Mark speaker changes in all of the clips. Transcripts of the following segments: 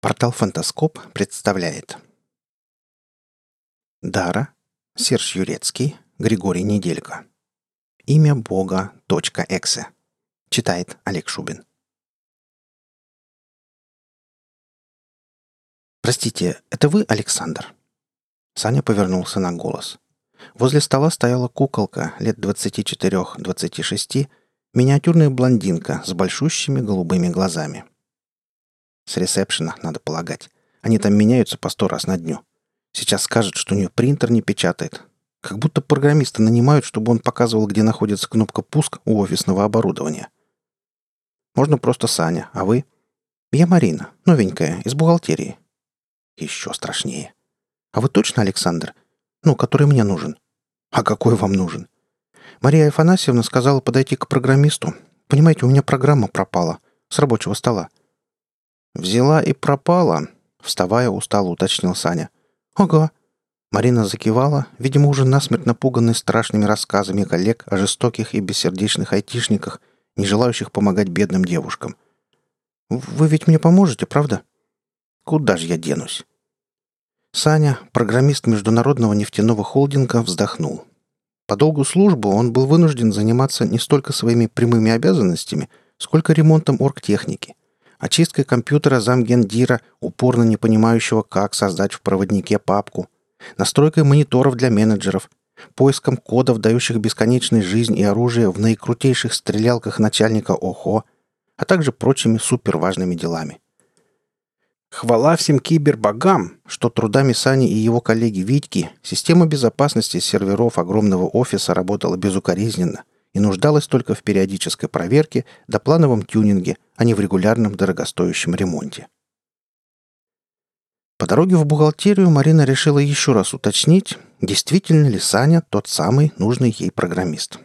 Speaker 1: Портал «Фантаскоп» представляет Дара, Серж Юрецкий, Григорий Неделько. Имя Бога. .эксе. Читает Олег Шубин. «Простите, это вы, Александр?» Саня повернулся на голос. Возле стола стояла куколка лет 24-26, миниатюрная блондинка с большущими голубыми глазами. С ресепшена, надо полагать. Они там меняются по сто раз на дню. Сейчас скажет, что у нее принтер не печатает. Как будто программиста нанимают, чтобы он показывал, где находится кнопка «Пуск» у офисного оборудования. Можно просто Саня, а вы? Я Марина, новенькая, из бухгалтерии. Еще страшнее. А вы точно Александр? Ну, который мне нужен. А какой вам нужен? Мария Афанасьевна сказала подойти к программисту. Понимаете, у меня программа пропала. С рабочего стола. «Взяла и пропала», — вставая, устало уточнил Саня. «Ага». Марина закивала, видимо, уже насмерть напуганной страшными рассказами коллег о жестоких и бессердечных айтишниках, не желающих помогать бедным девушкам. «Вы ведь мне поможете, правда?» «Куда же я денусь?» Саня, программист международного нефтяного холдинга, вздохнул. По долгу службы он был вынужден заниматься не столько своими прямыми обязанностями, сколько ремонтом оргтехники очисткой компьютера замгендира, упорно не понимающего, как создать в проводнике папку, настройкой мониторов для менеджеров, поиском кодов, дающих бесконечной жизнь и оружие в наикрутейших стрелялках начальника ОХО, а также прочими суперважными делами. Хвала всем кибербогам, что трудами Сани и его коллеги Витьки система безопасности серверов огромного офиса работала безукоризненно и нуждалась только в периодической проверке да плановом тюнинге – а не в регулярном дорогостоящем ремонте. По дороге в бухгалтерию Марина решила еще раз уточнить, действительно ли Саня тот самый нужный ей программист.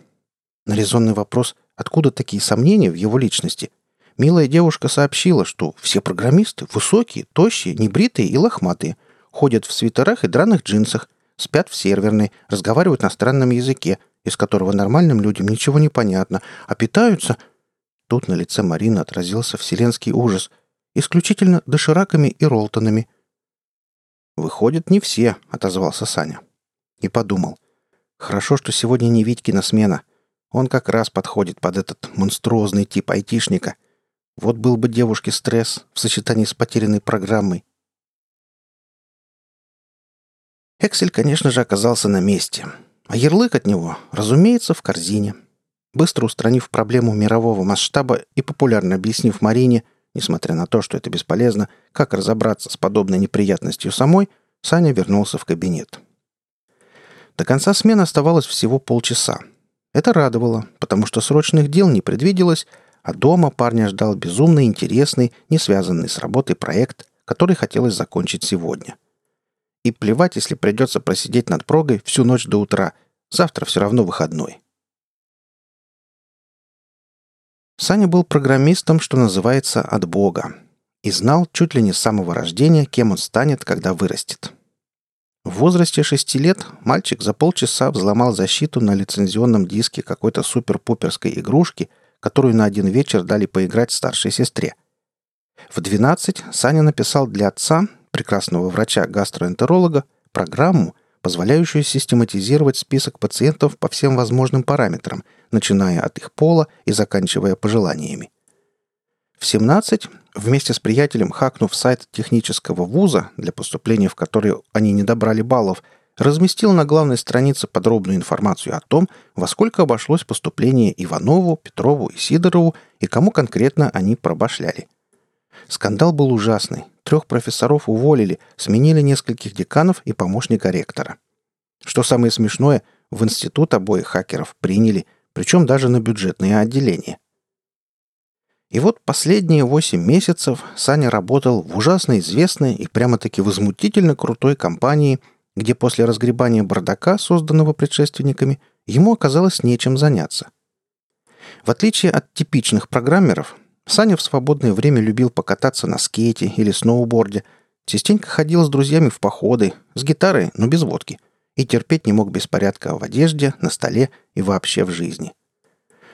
Speaker 1: На резонный вопрос, откуда такие сомнения в его личности, милая девушка сообщила, что все программисты высокие, тощие, небритые и лохматые, ходят в свитерах и драных джинсах, спят в серверной, разговаривают на странном языке, из которого нормальным людям ничего не понятно, а питаются – Тут на лице Марины отразился вселенский ужас. Исключительно дошираками и ролтонами. «Выходит, не все», — отозвался Саня. И подумал. «Хорошо, что сегодня не Витькина смена. Он как раз подходит под этот монструозный тип айтишника. Вот был бы девушке стресс в сочетании с потерянной программой». Эксель, конечно же, оказался на месте. А ярлык от него, разумеется, в корзине — Быстро устранив проблему мирового масштаба и популярно объяснив Марине, несмотря на то, что это бесполезно, как разобраться с подобной неприятностью самой, Саня вернулся в кабинет. До конца смены оставалось всего полчаса. Это радовало, потому что срочных дел не предвиделось, а дома парня ждал безумно интересный, не связанный с работой проект, который хотелось закончить сегодня. И плевать, если придется просидеть над прогой всю ночь до утра. Завтра все равно выходной. Саня был программистом, что называется, от Бога, и знал чуть ли не с самого рождения, кем он станет, когда вырастет. В возрасте шести лет мальчик за полчаса взломал защиту на лицензионном диске какой-то супер-пуперской игрушки, которую на один вечер дали поиграть старшей сестре. В 12 Саня написал для отца, прекрасного врача-гастроэнтеролога, программу, позволяющую систематизировать список пациентов по всем возможным параметрам, начиная от их пола и заканчивая пожеланиями. В 17, вместе с приятелем хакнув сайт технического вуза, для поступления в который они не добрали баллов, разместил на главной странице подробную информацию о том, во сколько обошлось поступление Иванову, Петрову и Сидорову и кому конкретно они пробашляли. Скандал был ужасный. Трех профессоров уволили, сменили нескольких деканов и помощника ректора. Что самое смешное, в институт обоих хакеров приняли, причем даже на бюджетные отделения. И вот последние восемь месяцев Саня работал в ужасно известной и прямо-таки возмутительно крутой компании, где после разгребания бардака, созданного предшественниками, ему оказалось нечем заняться. В отличие от типичных программеров, Саня в свободное время любил покататься на скейте или сноуборде, частенько ходил с друзьями в походы, с гитарой, но без водки, и терпеть не мог беспорядка в одежде, на столе и вообще в жизни.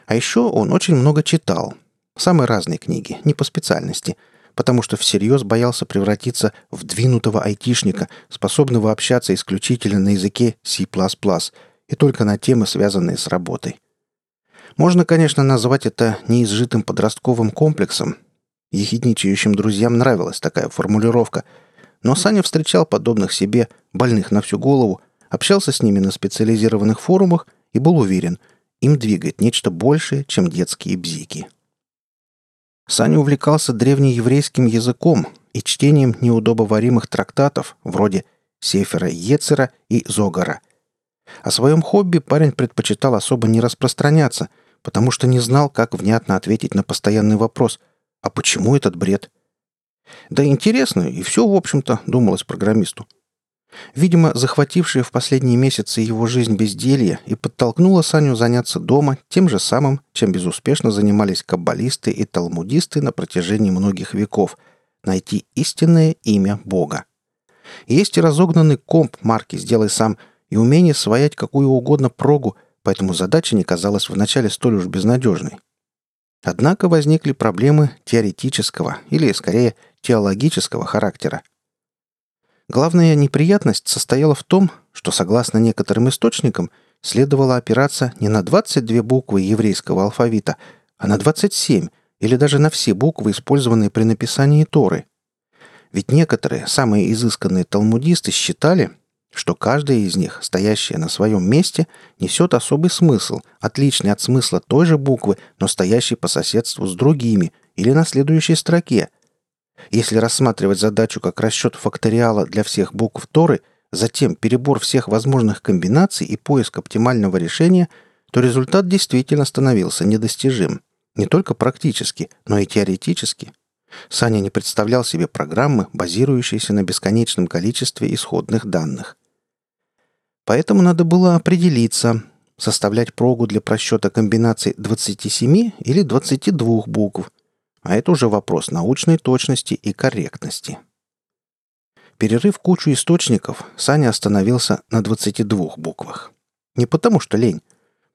Speaker 1: А еще он очень много читал. Самые разные книги, не по специальности, потому что всерьез боялся превратиться в двинутого айтишника, способного общаться исключительно на языке C++ и только на темы, связанные с работой. Можно, конечно, назвать это неизжитым подростковым комплексом. Ехидничающим друзьям нравилась такая формулировка, но Саня встречал подобных себе, больных на всю голову, общался с ними на специализированных форумах и был уверен, им двигает нечто большее, чем детские бзики. Саня увлекался древнееврейским языком и чтением неудобоваримых трактатов вроде Сефера Ецера и Зогара. О своем хобби парень предпочитал особо не распространяться, потому что не знал, как внятно ответить на постоянный вопрос «А почему этот бред?» Да интересно, и все, в общем-то, думалось программисту. Видимо, захватившая в последние месяцы его жизнь безделье и подтолкнула Саню заняться дома тем же самым, чем безуспешно занимались каббалисты и талмудисты на протяжении многих веков – найти истинное имя Бога. Есть и разогнанный комп марки «Сделай сам» и умение своять какую угодно прогу, поэтому задача не казалась вначале столь уж безнадежной. Однако возникли проблемы теоретического или, скорее, теологического характера – Главная неприятность состояла в том, что, согласно некоторым источникам, следовало опираться не на 22 буквы еврейского алфавита, а на 27 или даже на все буквы, использованные при написании Торы. Ведь некоторые, самые изысканные талмудисты считали, что каждая из них, стоящая на своем месте, несет особый смысл, отличный от смысла той же буквы, но стоящей по соседству с другими или на следующей строке – если рассматривать задачу как расчет факториала для всех букв Торы, затем перебор всех возможных комбинаций и поиск оптимального решения, то результат действительно становился недостижим. Не только практически, но и теоретически. Саня не представлял себе программы, базирующиеся на бесконечном количестве исходных данных. Поэтому надо было определиться, составлять прогу для просчета комбинаций 27 или 22 букв – а это уже вопрос научной точности и корректности. Перерыв кучу источников, Саня остановился на 22 буквах. Не потому что лень.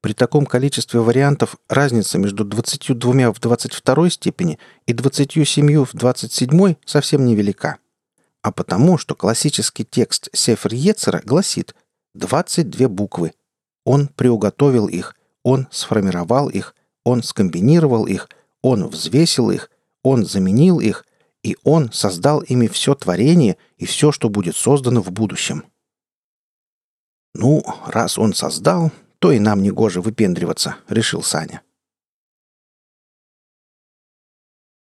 Speaker 1: При таком количестве вариантов разница между 22 в 22 степени и 27 в 27 совсем невелика. А потому, что классический текст Сефер Ецера гласит 22 буквы. Он приуготовил их, он сформировал их, он скомбинировал их, он взвесил их, Он заменил их, и Он создал ими все творение и все, что будет создано в будущем. «Ну, раз Он создал, то и нам не гоже выпендриваться», — решил Саня.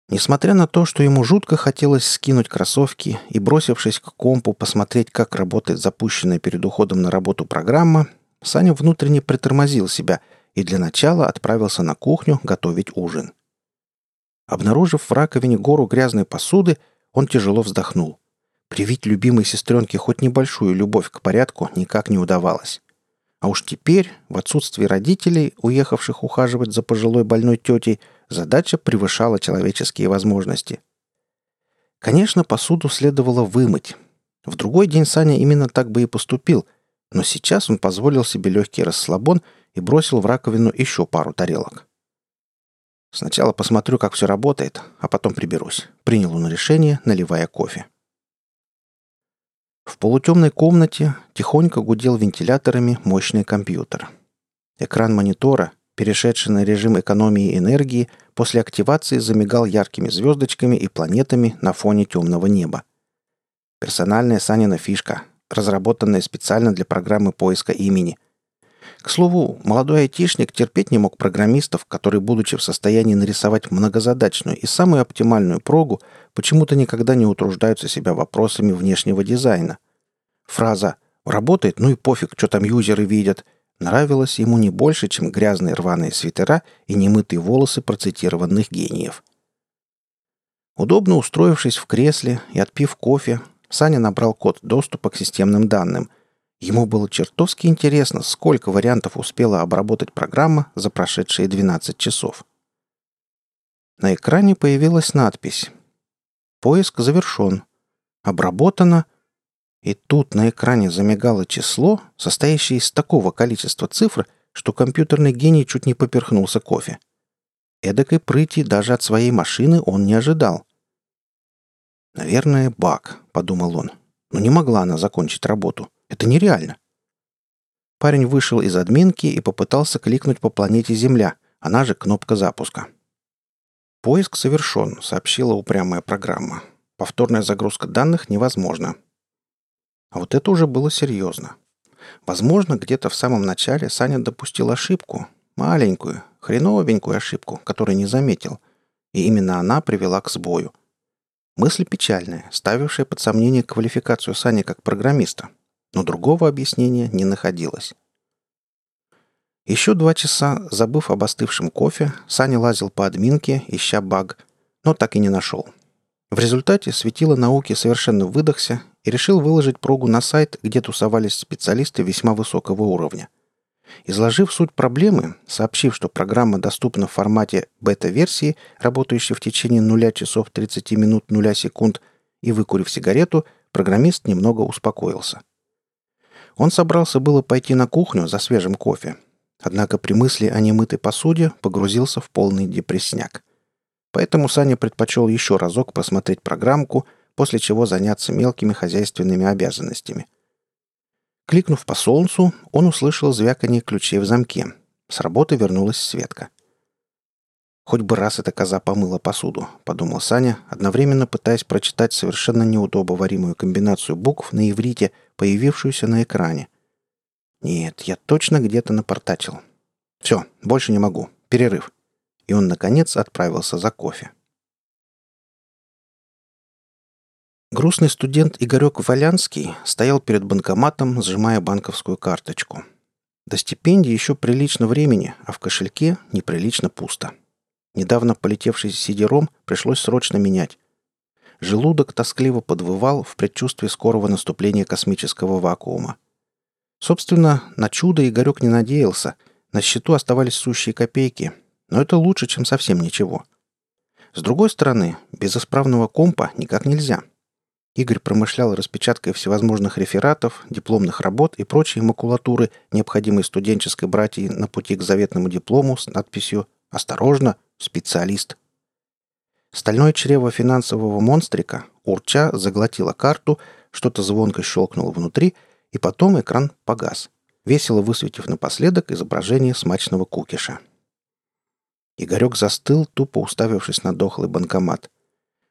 Speaker 1: Несмотря на то, что ему жутко хотелось скинуть кроссовки и, бросившись к компу, посмотреть, как работает запущенная перед уходом на работу программа, Саня внутренне притормозил себя и для начала отправился на кухню готовить ужин. Обнаружив в раковине гору грязной посуды, он тяжело вздохнул. Привить любимой сестренке хоть небольшую любовь к порядку никак не удавалось. А уж теперь, в отсутствии родителей, уехавших ухаживать за пожилой больной тетей, задача превышала человеческие возможности. Конечно, посуду следовало вымыть. В другой день Саня именно так бы и поступил, но сейчас он позволил себе легкий расслабон и бросил в раковину еще пару тарелок. Сначала посмотрю, как все работает, а потом приберусь. Принял он решение, наливая кофе. В полутемной комнате тихонько гудел вентиляторами мощный компьютер. Экран монитора, перешедший на режим экономии энергии, после активации замигал яркими звездочками и планетами на фоне темного неба. Персональная Санина фишка, разработанная специально для программы поиска имени – к слову, молодой айтишник терпеть не мог программистов, которые, будучи в состоянии нарисовать многозадачную и самую оптимальную прогу, почему-то никогда не утруждаются себя вопросами внешнего дизайна. Фраза «работает, ну и пофиг, что там юзеры видят» нравилась ему не больше, чем грязные рваные свитера и немытые волосы процитированных гениев. Удобно устроившись в кресле и отпив кофе, Саня набрал код доступа к системным данным – Ему было чертовски интересно, сколько вариантов успела обработать программа за прошедшие 12 часов. На экране появилась надпись «Поиск завершен. Обработано...» И тут на экране замигало число, состоящее из такого количества цифр, что компьютерный гений чуть не поперхнулся кофе. Эдакой прыти даже от своей машины он не ожидал. «Наверное, баг», — подумал он. «Но не могла она закончить работу. Это нереально». Парень вышел из админки и попытался кликнуть по планете Земля, она же кнопка запуска. «Поиск совершен», — сообщила упрямая программа. «Повторная загрузка данных невозможна». А вот это уже было серьезно. Возможно, где-то в самом начале Саня допустил ошибку. Маленькую, хреновенькую ошибку, которую не заметил. И именно она привела к сбою. Мысль печальная, ставившая под сомнение квалификацию Сани как программиста. Но другого объяснения не находилось. Еще два часа, забыв об остывшем кофе, Саня лазил по админке, ища баг, но так и не нашел. В результате светило науки совершенно выдохся и решил выложить прогу на сайт, где тусовались специалисты весьма высокого уровня. Изложив суть проблемы, сообщив, что программа доступна в формате бета-версии, работающей в течение 0 часов 30 минут 0 секунд, и выкурив сигарету, программист немного успокоился. Он собрался было пойти на кухню за свежим кофе, Однако при мысли о немытой посуде погрузился в полный депрессняк. Поэтому Саня предпочел еще разок посмотреть программку, после чего заняться мелкими хозяйственными обязанностями. Кликнув по солнцу, он услышал звяканье ключей в замке. С работы вернулась Светка. «Хоть бы раз эта коза помыла посуду», — подумал Саня, одновременно пытаясь прочитать совершенно неудобоваримую комбинацию букв на иврите, появившуюся на экране. Нет, я точно где-то напортачил. Все, больше не могу. Перерыв. И он, наконец, отправился за кофе. Грустный студент Игорек Валянский стоял перед банкоматом, сжимая банковскую карточку. До стипендии еще прилично времени, а в кошельке неприлично пусто. Недавно полетевший сидером пришлось срочно менять. Желудок тоскливо подвывал в предчувствии скорого наступления космического вакуума. Собственно, на чудо Игорек не надеялся. На счету оставались сущие копейки. Но это лучше, чем совсем ничего. С другой стороны, без исправного компа никак нельзя. Игорь промышлял распечаткой всевозможных рефератов, дипломных работ и прочей макулатуры, необходимой студенческой братьей на пути к заветному диплому с надписью «Осторожно! Специалист!». Стальное чрево финансового монстрика, урча, заглотило карту, что-то звонко щелкнуло внутри — и потом экран погас, весело высветив напоследок изображение смачного кукиша. Игорек застыл, тупо уставившись на дохлый банкомат.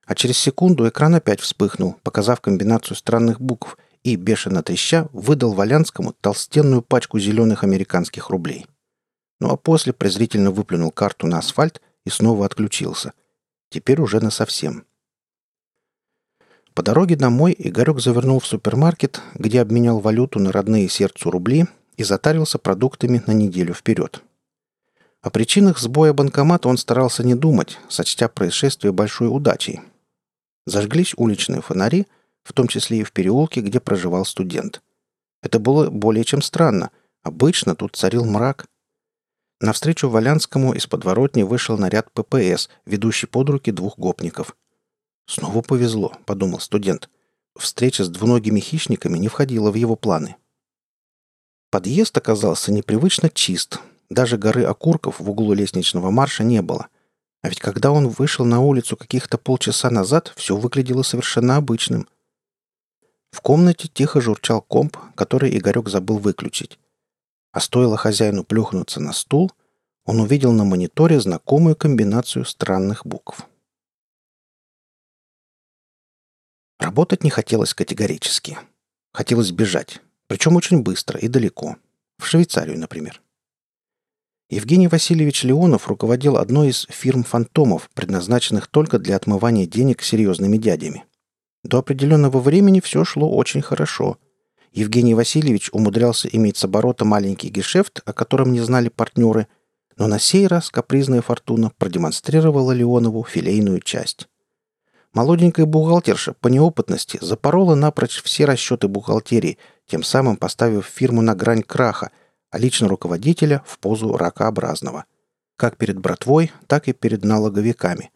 Speaker 1: А через секунду экран опять вспыхнул, показав комбинацию странных букв, и, бешено треща, выдал Валянскому толстенную пачку зеленых американских рублей. Ну а после презрительно выплюнул карту на асфальт и снова отключился. Теперь уже насовсем. По дороге домой Игорек завернул в супермаркет, где обменял валюту на родные сердцу рубли и затарился продуктами на неделю вперед. О причинах сбоя банкомата он старался не думать, сочтя происшествие большой удачей. Зажглись уличные фонари, в том числе и в переулке, где проживал студент. Это было более чем странно. Обычно тут царил мрак. Навстречу Валянскому из подворотни вышел наряд ППС, ведущий под руки двух гопников – «Снова повезло», — подумал студент. Встреча с двуногими хищниками не входила в его планы. Подъезд оказался непривычно чист. Даже горы окурков в углу лестничного марша не было. А ведь когда он вышел на улицу каких-то полчаса назад, все выглядело совершенно обычным. В комнате тихо журчал комп, который Игорек забыл выключить. А стоило хозяину плюхнуться на стул, он увидел на мониторе знакомую комбинацию странных букв. Работать не хотелось категорически. Хотелось бежать. Причем очень быстро и далеко. В Швейцарию, например. Евгений Васильевич Леонов руководил одной из фирм «Фантомов», предназначенных только для отмывания денег серьезными дядями. До определенного времени все шло очень хорошо. Евгений Васильевич умудрялся иметь с оборота маленький гешефт, о котором не знали партнеры, но на сей раз капризная фортуна продемонстрировала Леонову филейную часть. Молоденькая бухгалтерша по неопытности запорола напрочь все расчеты бухгалтерии, тем самым поставив фирму на грань краха, а лично руководителя в позу ракообразного. Как перед братвой, так и перед налоговиками.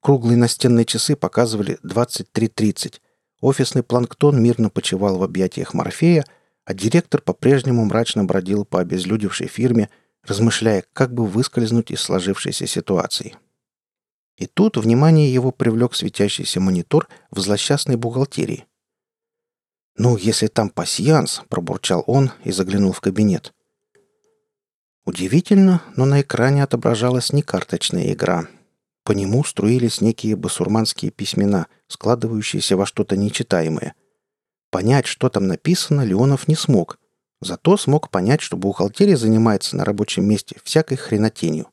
Speaker 1: Круглые настенные часы показывали 23.30. Офисный планктон мирно почивал в объятиях Морфея, а директор по-прежнему мрачно бродил по обезлюдевшей фирме, размышляя, как бы выскользнуть из сложившейся ситуации. И тут внимание его привлек светящийся монитор в злосчастной бухгалтерии. «Ну, если там пасьянс», — пробурчал он и заглянул в кабинет. Удивительно, но на экране отображалась не карточная игра. По нему струились некие басурманские письмена, складывающиеся во что-то нечитаемое. Понять, что там написано, Леонов не смог. Зато смог понять, что бухгалтерия занимается на рабочем месте всякой хренотенью.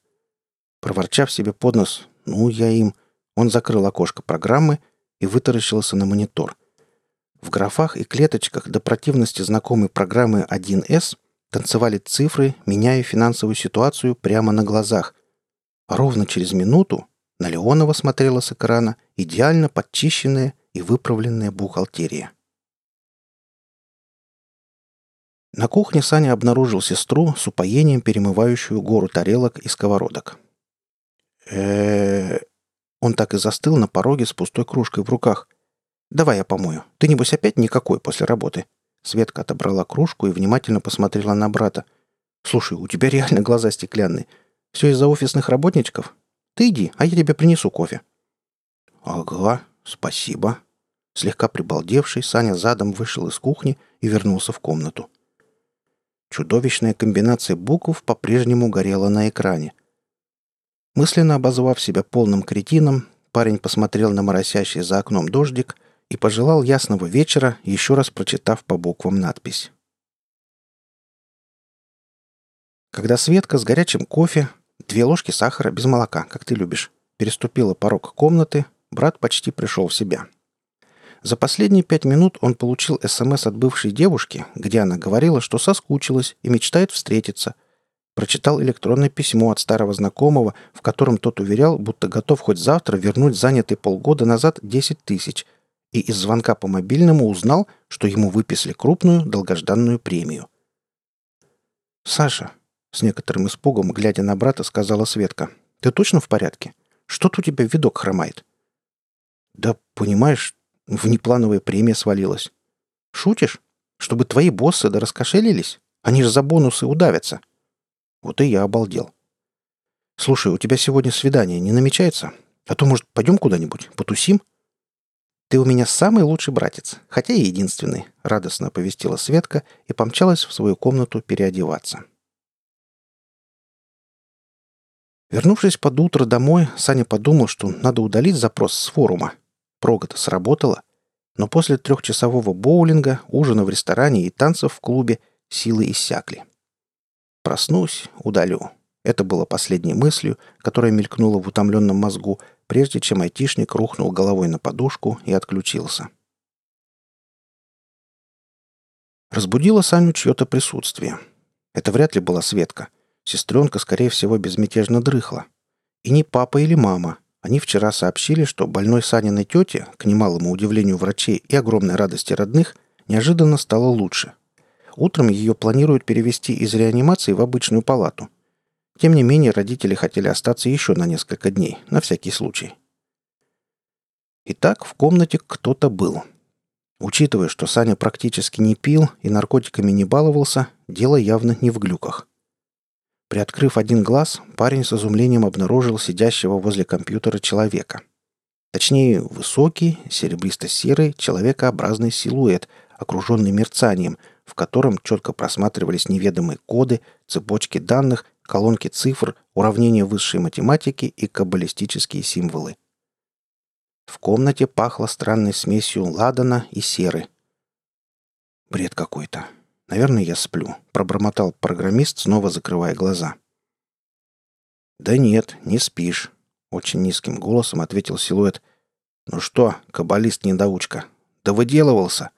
Speaker 1: Проворчав себе под нос «Ну, я им», он закрыл окошко программы и вытаращился на монитор — в графах и клеточках до противности знакомой программы 1С танцевали цифры, меняя финансовую ситуацию прямо на глазах. ровно через минуту на Леонова смотрела с экрана идеально подчищенная и выправленная бухгалтерия. На кухне Саня обнаружил сестру с упоением перемывающую гору тарелок и сковородок. э Он так и застыл на пороге с пустой кружкой в руках. «Давай я помою. Ты, небось, опять никакой после работы?» Светка отобрала кружку и внимательно посмотрела на брата. «Слушай, у тебя реально глаза стеклянные. Все из-за офисных работничков? Ты иди, а я тебе принесу кофе». «Ага, спасибо». Слегка прибалдевший, Саня задом вышел из кухни и вернулся в комнату. Чудовищная комбинация букв по-прежнему горела на экране. Мысленно обозвав себя полным кретином, парень посмотрел на моросящий за окном дождик и пожелал ясного вечера, еще раз прочитав по буквам надпись. Когда Светка с горячим кофе, две ложки сахара без молока, как ты любишь, переступила порог комнаты, брат почти пришел в себя. За последние пять минут он получил СМС от бывшей девушки, где она говорила, что соскучилась и мечтает встретиться. Прочитал электронное письмо от старого знакомого, в котором тот уверял, будто готов хоть завтра вернуть занятый полгода назад 10 тысяч, и из звонка по мобильному узнал, что ему выписали крупную долгожданную премию. «Саша», — с некоторым испугом, глядя на брата, сказала Светка, — «ты точно в порядке? Что-то у тебя видок хромает». «Да, понимаешь, внеплановая премия свалилась». «Шутишь? Чтобы твои боссы да раскошелились? Они же за бонусы удавятся». Вот и я обалдел. «Слушай, у тебя сегодня свидание не намечается? А то, может, пойдем куда-нибудь, потусим?» «Ты у меня самый лучший братец, хотя и единственный», — радостно оповестила Светка и помчалась в свою комнату переодеваться. Вернувшись под утро домой, Саня подумал, что надо удалить запрос с форума. Прога-то сработала. Но после трехчасового боулинга, ужина в ресторане и танцев в клубе силы иссякли. Проснусь, удалю. Это было последней мыслью, которая мелькнула в утомленном мозгу, прежде чем айтишник рухнул головой на подушку и отключился. Разбудило Саню чье-то присутствие. Это вряд ли была Светка. Сестренка, скорее всего, безмятежно дрыхла. И не папа или мама. Они вчера сообщили, что больной Саниной тете, к немалому удивлению врачей и огромной радости родных, неожиданно стало лучше. Утром ее планируют перевести из реанимации в обычную палату. Тем не менее, родители хотели остаться еще на несколько дней, на всякий случай. Итак, в комнате кто-то был. Учитывая, что Саня практически не пил и наркотиками не баловался, дело явно не в глюках. Приоткрыв один глаз, парень с изумлением обнаружил сидящего возле компьютера человека. Точнее, высокий, серебристо-серый, человекообразный силуэт, окруженный мерцанием, в котором четко просматривались неведомые коды, цепочки данных колонки цифр, уравнения высшей математики и каббалистические символы. В комнате пахло странной смесью ладана и серы. «Бред какой-то. Наверное, я сплю», — пробормотал программист, снова закрывая глаза. «Да нет, не спишь», — очень низким голосом ответил силуэт. «Ну что, каббалист-недоучка, да выделывался?»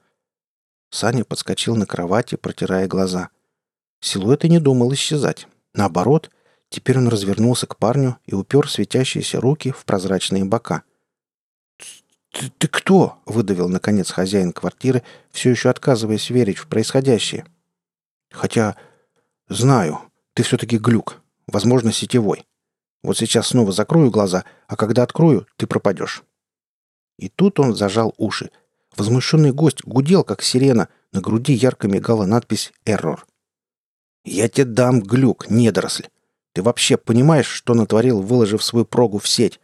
Speaker 1: Саня подскочил на кровати, протирая глаза. Силуэт и не думал исчезать. Наоборот, теперь он развернулся к парню и упер светящиеся руки в прозрачные бока. «Ты, ты кто?» — выдавил, наконец, хозяин квартиры, все еще отказываясь верить в происходящее. «Хотя, знаю, ты все-таки глюк, возможно, сетевой. Вот сейчас снова закрою глаза, а когда открою, ты пропадешь». И тут он зажал уши. Возмущенный гость гудел, как сирена, на груди ярко мигала надпись «Эррор». «Я тебе дам глюк, недоросль. Ты вообще понимаешь, что натворил, выложив свою прогу в сеть?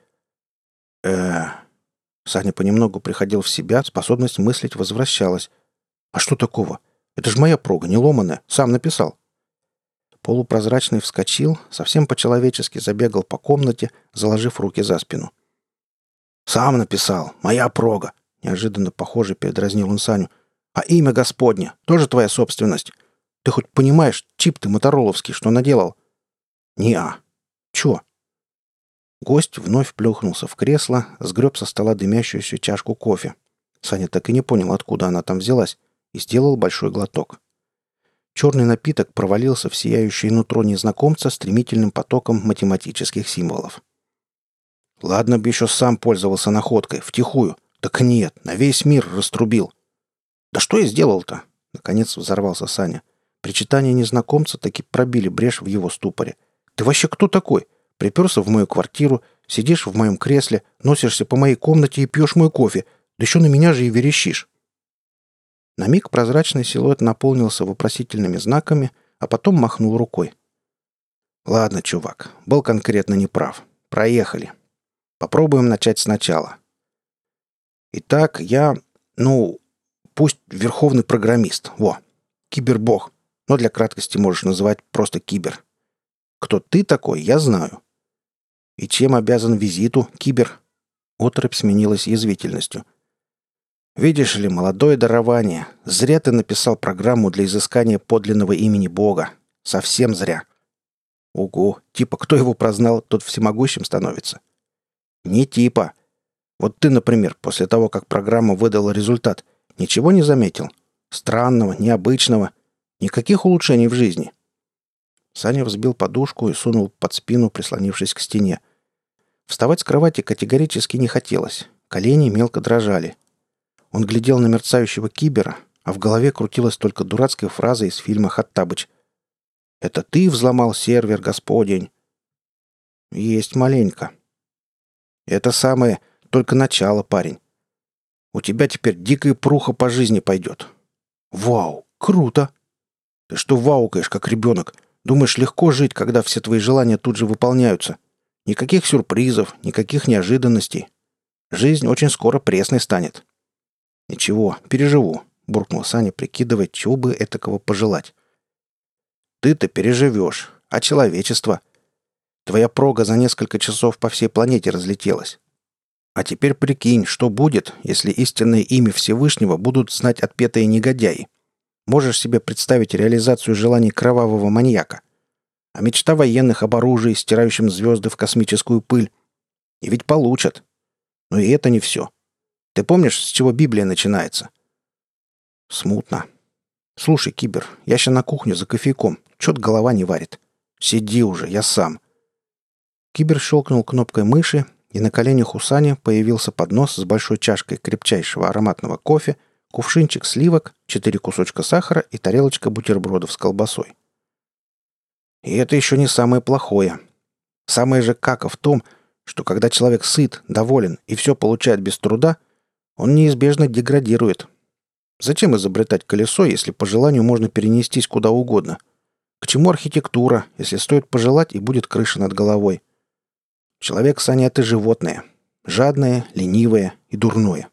Speaker 1: э Саня понемногу приходил в себя, способность мыслить возвращалась. «А что такого? Это же моя прога, не ломаная. Сам написал». Полупрозрачный вскочил, совсем по-человечески забегал по комнате, заложив руки за спину. «Сам написал. Моя прога!» Неожиданно похоже передразнил он Саню. «А имя Господне тоже твоя собственность? Ты хоть понимаешь, чип ты мотороловский, что наделал?» «Не-а. Чё?» Гость вновь плюхнулся в кресло, сгреб со стола дымящуюся чашку кофе. Саня так и не понял, откуда она там взялась, и сделал большой глоток. Черный напиток провалился в сияющее нутро незнакомца стремительным потоком математических символов. Ладно бы еще сам пользовался находкой, втихую. Так нет, на весь мир раструбил. Да что я сделал-то? Наконец взорвался Саня. Причитания незнакомца таки пробили брешь в его ступоре. Ты вообще кто такой? Приперся в мою квартиру, сидишь в моем кресле, носишься по моей комнате и пьешь мой кофе. Да еще на меня же и верещишь. На миг прозрачный силуэт наполнился вопросительными знаками, а потом махнул рукой. «Ладно, чувак, был конкретно неправ. Проехали. Попробуем начать сначала. Итак, я, ну, пусть верховный программист. Во, кибербог. Но для краткости можешь называть просто кибер. Кто ты такой, я знаю. И чем обязан визиту, кибер?» Отрыбь сменилась язвительностью. Видишь ли, молодое дарование. Зря ты написал программу для изыскания подлинного имени Бога. Совсем зря. Угу. Типа, кто его прознал, тот всемогущим становится. Не типа. Вот ты, например, после того, как программа выдала результат, ничего не заметил? Странного, необычного. Никаких улучшений в жизни. Саня взбил подушку и сунул под спину, прислонившись к стене. Вставать с кровати категорически не хотелось. Колени мелко дрожали. Он глядел на мерцающего кибера, а в голове крутилась только дурацкая фраза из фильма «Хаттабыч». «Это ты взломал сервер, господень?» «Есть маленько». «Это самое, только начало, парень. У тебя теперь дикая пруха по жизни пойдет». «Вау, круто!» «Ты что ваукаешь, как ребенок? Думаешь, легко жить, когда все твои желания тут же выполняются? Никаких сюрпризов, никаких неожиданностей. Жизнь очень скоро пресной станет». «Ничего, переживу», — буркнул Саня, прикидывая, чего бы этакого пожелать. «Ты-то переживешь, а человечество? Твоя прога за несколько часов по всей планете разлетелась. А теперь прикинь, что будет, если истинное имя Всевышнего будут знать отпетые негодяи. Можешь себе представить реализацию желаний кровавого маньяка? А мечта военных об оружии, стирающем звезды в космическую пыль? И ведь получат. Но и это не все. Ты помнишь, с чего Библия начинается?» «Смутно. Слушай, Кибер, я сейчас на кухню за кофейком. Чё-то голова не варит. Сиди уже, я сам». Кибер щелкнул кнопкой мыши, и на коленях у Сани появился поднос с большой чашкой крепчайшего ароматного кофе, кувшинчик сливок, четыре кусочка сахара и тарелочка бутербродов с колбасой. И это еще не самое плохое. Самое же кака в том, что когда человек сыт, доволен и все получает без труда – он неизбежно деградирует. Зачем изобретать колесо, если по желанию можно перенестись куда угодно? К чему архитектура, если стоит пожелать и будет крыша над головой? Человек, Саня, это животное. Жадное, ленивое и дурное.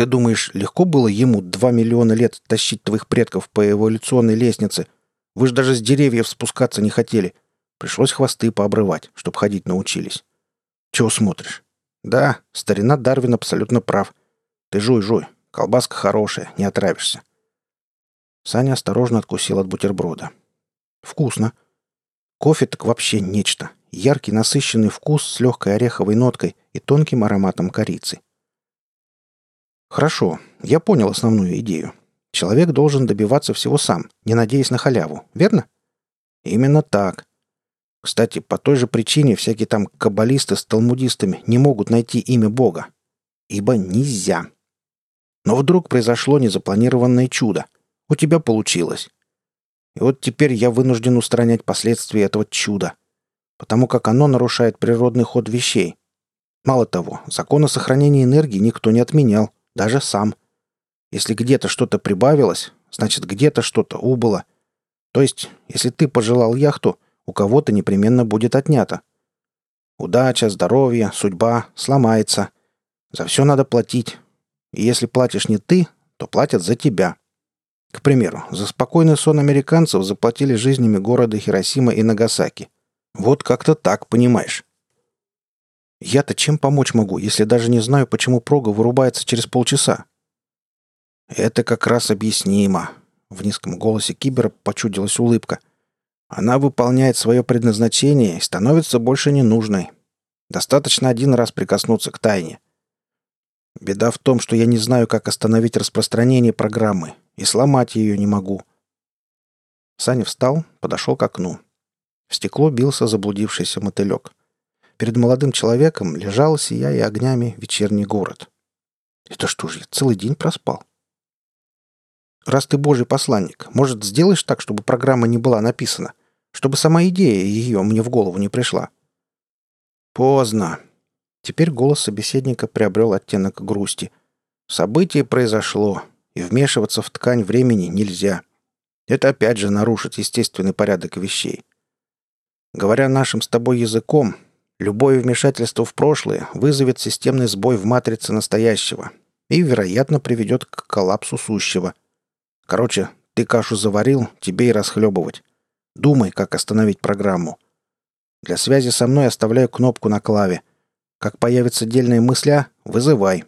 Speaker 1: Ты думаешь, легко было ему два миллиона лет тащить твоих предков по эволюционной лестнице? Вы же даже с деревьев спускаться не хотели. Пришлось хвосты пообрывать, чтобы ходить научились. Чего смотришь? Да, старина Дарвин абсолютно прав. Ты жуй, жуй. Колбаска хорошая, не отравишься. Саня осторожно откусил от бутерброда. Вкусно. Кофе так вообще нечто. Яркий насыщенный вкус с легкой ореховой ноткой и тонким ароматом корицы. Хорошо, я понял основную идею. Человек должен добиваться всего сам, не надеясь на халяву, верно? Именно так. Кстати, по той же причине всякие там каббалисты с талмудистами не могут найти имя Бога. Ибо нельзя. Но вдруг произошло незапланированное чудо. У тебя получилось. И вот теперь я вынужден устранять последствия этого чуда. Потому как оно нарушает природный ход вещей. Мало того, закон о сохранении энергии никто не отменял, даже сам. Если где-то что-то прибавилось, значит где-то что-то убыло. То есть, если ты пожелал яхту – у кого-то непременно будет отнято. Удача, здоровье, судьба сломается. За все надо платить. И если платишь не ты, то платят за тебя. К примеру, за спокойный сон американцев заплатили жизнями города Хиросима и Нагасаки. Вот как-то так, понимаешь. Я-то чем помочь могу, если даже не знаю, почему прога вырубается через полчаса? Это как раз объяснимо. В низком голосе Кибера почудилась улыбка. Она выполняет свое предназначение и становится больше ненужной. Достаточно один раз прикоснуться к тайне. Беда в том, что я не знаю, как остановить распространение программы, и сломать ее не могу. Саня встал, подошел к окну. В стекло бился заблудившийся мотылек. Перед молодым человеком лежал, сияя огнями, вечерний город. Это что же, я целый день проспал? Раз ты божий посланник, может, сделаешь так, чтобы программа не была написана? Чтобы сама идея ее мне в голову не пришла?» «Поздно». Теперь голос собеседника приобрел оттенок грусти. «Событие произошло, и вмешиваться в ткань времени нельзя. Это опять же нарушит естественный порядок вещей. Говоря нашим с тобой языком, любое вмешательство в прошлое вызовет системный сбой в матрице настоящего и, вероятно, приведет к коллапсу сущего. Короче, ты кашу заварил, тебе и расхлебывать. Думай, как остановить программу. Для связи со мной оставляю кнопку на клаве. Как появится дельная мысля, вызывай.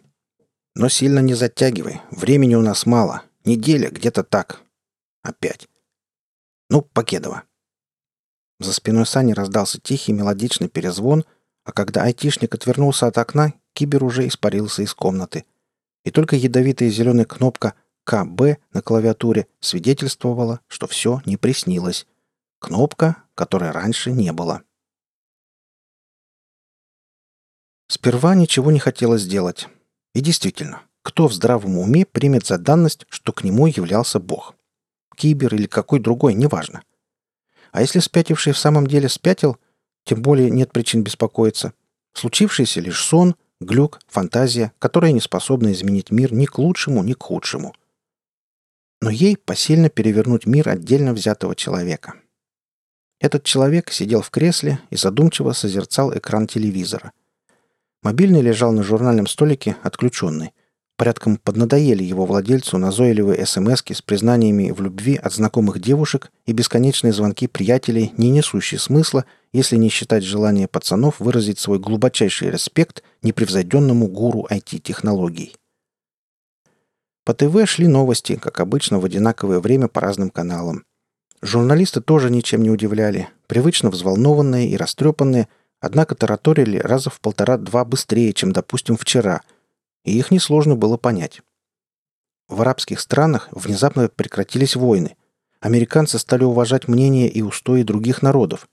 Speaker 1: Но сильно не затягивай. Времени у нас мало. Неделя где-то так. Опять. Ну, Покедова. За спиной Сани раздался тихий мелодичный перезвон, а когда айтишник отвернулся от окна, кибер уже испарился из комнаты. И только ядовитая зеленая кнопка «КБ» на клавиатуре свидетельствовала, что все не приснилось. Кнопка, которой раньше не было. Сперва ничего не хотелось делать. И действительно, кто в здравом уме примет за данность, что к нему являлся Бог? Кибер или какой другой, неважно. А если спятивший в самом деле спятил, тем более нет причин беспокоиться. Случившийся лишь сон, глюк, фантазия, которая не способна изменить мир ни к лучшему, ни к худшему. Но ей посильно перевернуть мир отдельно взятого человека. Этот человек сидел в кресле и задумчиво созерцал экран телевизора. Мобильный лежал на журнальном столике, отключенный. Порядком поднадоели его владельцу назойливые смс с признаниями в любви от знакомых девушек и бесконечные звонки приятелей, не несущие смысла, если не считать желание пацанов выразить свой глубочайший респект непревзойденному гуру IT-технологий. По ТВ шли новости, как обычно, в одинаковое время по разным каналам. Журналисты тоже ничем не удивляли. Привычно взволнованные и растрепанные, однако тараторили раза в полтора-два быстрее, чем, допустим, вчера. И их несложно было понять. В арабских странах внезапно прекратились войны. Американцы стали уважать мнения и устои других народов.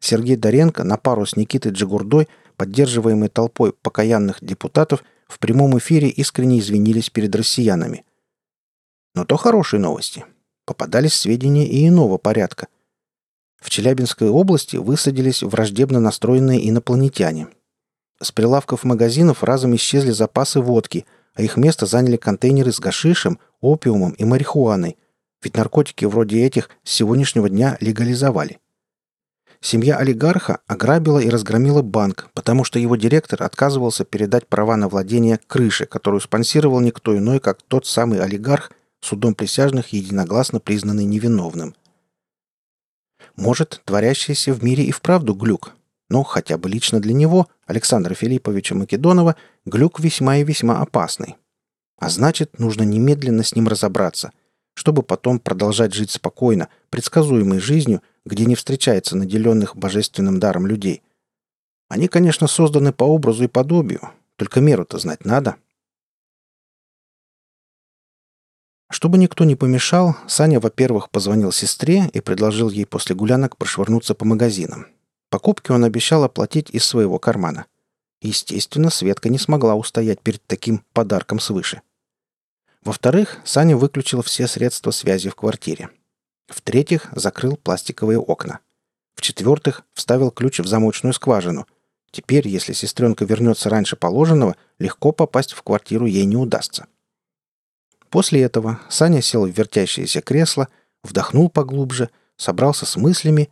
Speaker 1: Сергей Доренко на пару с Никитой Джигурдой, поддерживаемый толпой покаянных депутатов, в прямом эфире искренне извинились перед россиянами. Но то хорошие новости – попадались сведения и иного порядка. В Челябинской области высадились враждебно настроенные инопланетяне. С прилавков магазинов разом исчезли запасы водки, а их место заняли контейнеры с гашишем, опиумом и марихуаной, ведь наркотики вроде этих с сегодняшнего дня легализовали. Семья олигарха ограбила и разгромила банк, потому что его директор отказывался передать права на владение крыши, которую спонсировал никто иной, как тот самый олигарх, судом присяжных единогласно признанный невиновным. Может, творящийся в мире и вправду глюк, но хотя бы лично для него, Александра Филипповича Македонова, глюк весьма и весьма опасный. А значит, нужно немедленно с ним разобраться, чтобы потом продолжать жить спокойно, предсказуемой жизнью, где не встречается наделенных божественным даром людей. Они, конечно, созданы по образу и подобию, только меру-то знать надо. — Чтобы никто не помешал, Саня, во-первых, позвонил сестре и предложил ей после гулянок прошвырнуться по магазинам. Покупки он обещал оплатить из своего кармана. Естественно, Светка не смогла устоять перед таким подарком свыше. Во-вторых, Саня выключил все средства связи в квартире. В-третьих, закрыл пластиковые окна. В-четвертых, вставил ключ в замочную скважину. Теперь, если сестренка вернется раньше положенного, легко попасть в квартиру ей не удастся. После этого Саня сел в вертящееся кресло, вдохнул поглубже, собрался с мыслями